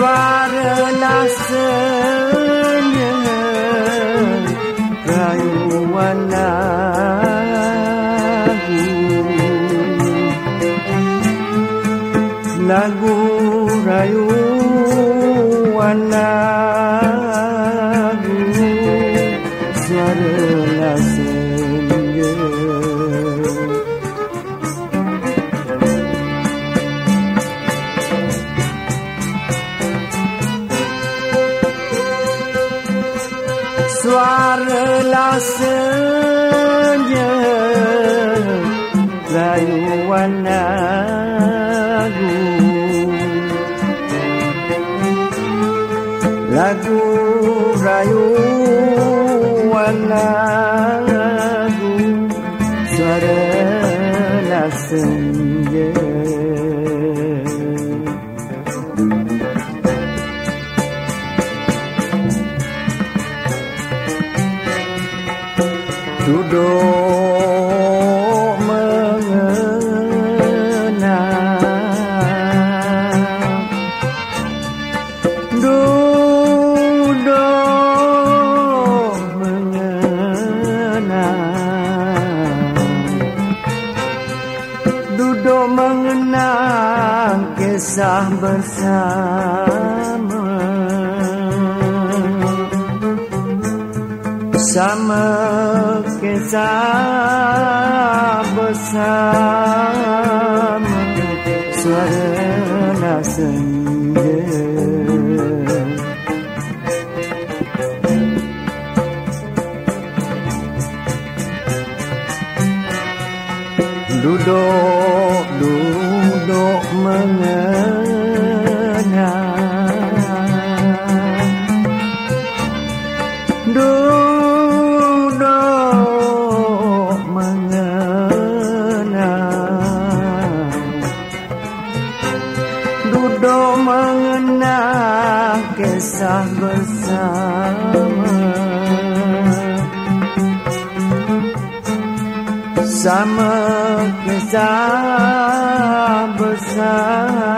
varılasın suara lasanya rayuan lagu lagu rayuan lagu suara lasanya duduk mengenang. Dudo mengenang, Dudo mengenang kisah bersama. Sama bersama suara senja duduk duduk bersama sama kisah bersama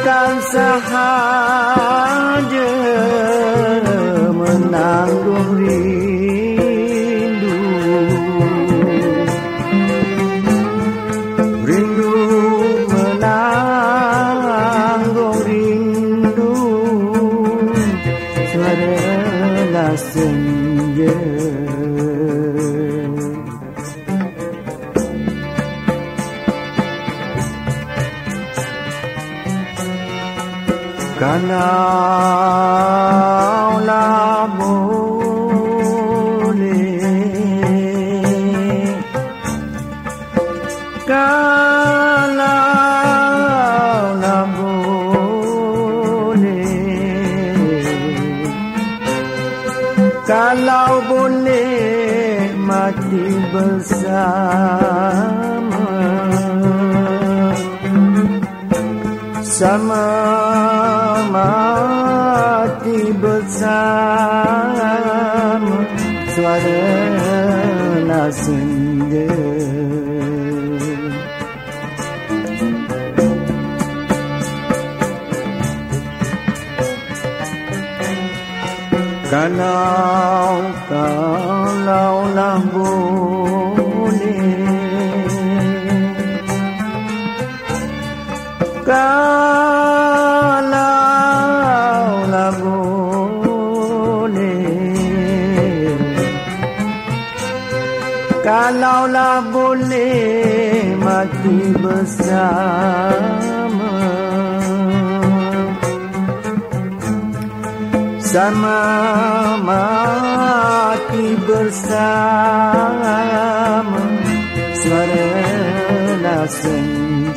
bukan sahaja menanggung rindu. Rindu menanggung rindu suara senja Kalaulah boleh Kalaulah boleh Kalau boleh mati bersama. Sama hati bersama Suara senja. Kalau kalau laulah boleh Kalaulah boleh mati bersama. Sama mati bersama. Suara nasib